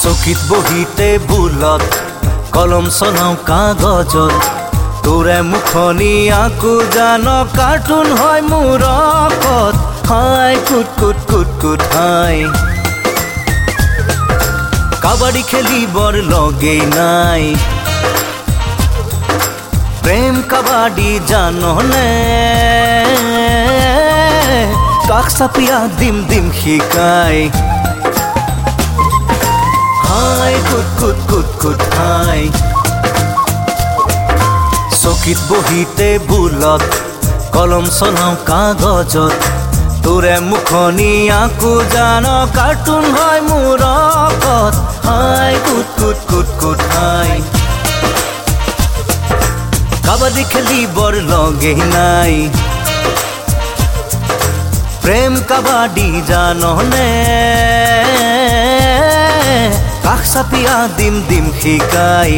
চকীত বহিতে বুলত কলম চলাওঁ কাগজত তোৰে মুখনি আকো জান কাৰ্টুন হয় মোৰ হাই কুট কুট কুট কুট হাই কাবাডি খেলিবর লগে নাই। প্রেম কাবাডি জানো নে। কাক সাপিয়া দিম দিম শিকাই। হাই কুট কুট কুট কুট হাই চকীত বহিতে বুলত, কলম চলাওঁ কাগজত। তোৰে মুখনি আকো জান কাৰ্টুন হয় মোৰ কত হাই, কুট কুট কুট কুট, হাই। কাবাডী খেলিবৰ লগেই নাই। প্ৰেম কাবাডী জাননে কাষ চাপিয়া দিম দিম শিকাই।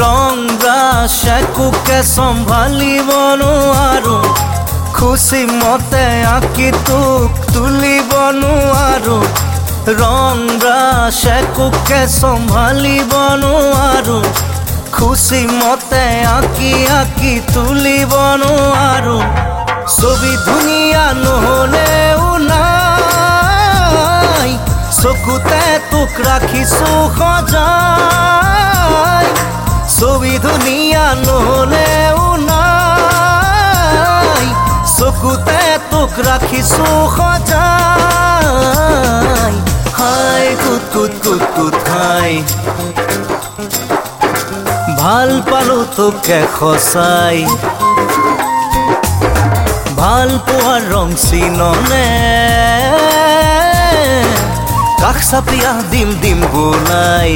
ৰং ৰাশকুকে চম্ভালিব নোৱাৰো খুচি মতে আঁকি তোক তুলিব নোৱাৰো ৰং ৰাশকুকে চম্ভালিব নোৱাৰো খুচি মতে আঁকি আঁকি তুলিব নোৱাৰো ছবি ধুনীয়া নহলেও নাই চকুতে তোক ৰাখিছো সজাই ছবি ধুনীয়া নহলেও তোক ৰাখিছো সজাই। হাই কুট কুট কুট কুট হাই। ভাল পালো তোকে সঁচাই। ভাল পোৱাৰ ৰং চিননে। কাষ চাপিয়া দিম দিম বোলাই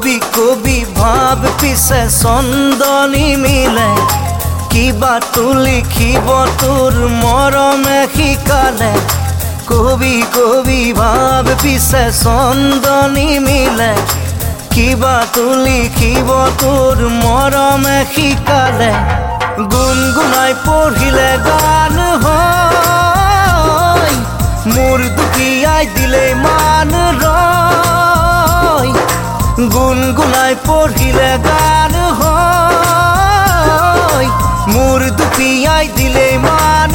কবি কবি ভাব পিছে চন্দনী মিলে। কিবা লিখিব তোৰ মৰমে শিকালে। কবি কবি ভাব পিছে চন্দনী মিলে। কিবা লিখিব তোৰ মৰমে শিকালে। গুণগুণাই পঢ়িলে গান হয়। মোৰ দুখীয়াই দিলে মান গুণগুণাই পঢ়িলে গান হয়। মোৰ দুখীয়াই দিলে মান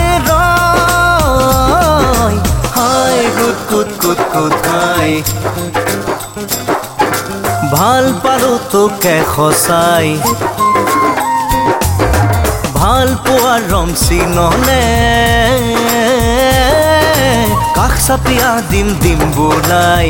হাই ভাল পালো তোকে সঁচাই। ভাল পোৱাৰ ৰং চিননে। কাষ চাপিয়া দিম দিম বোলাই।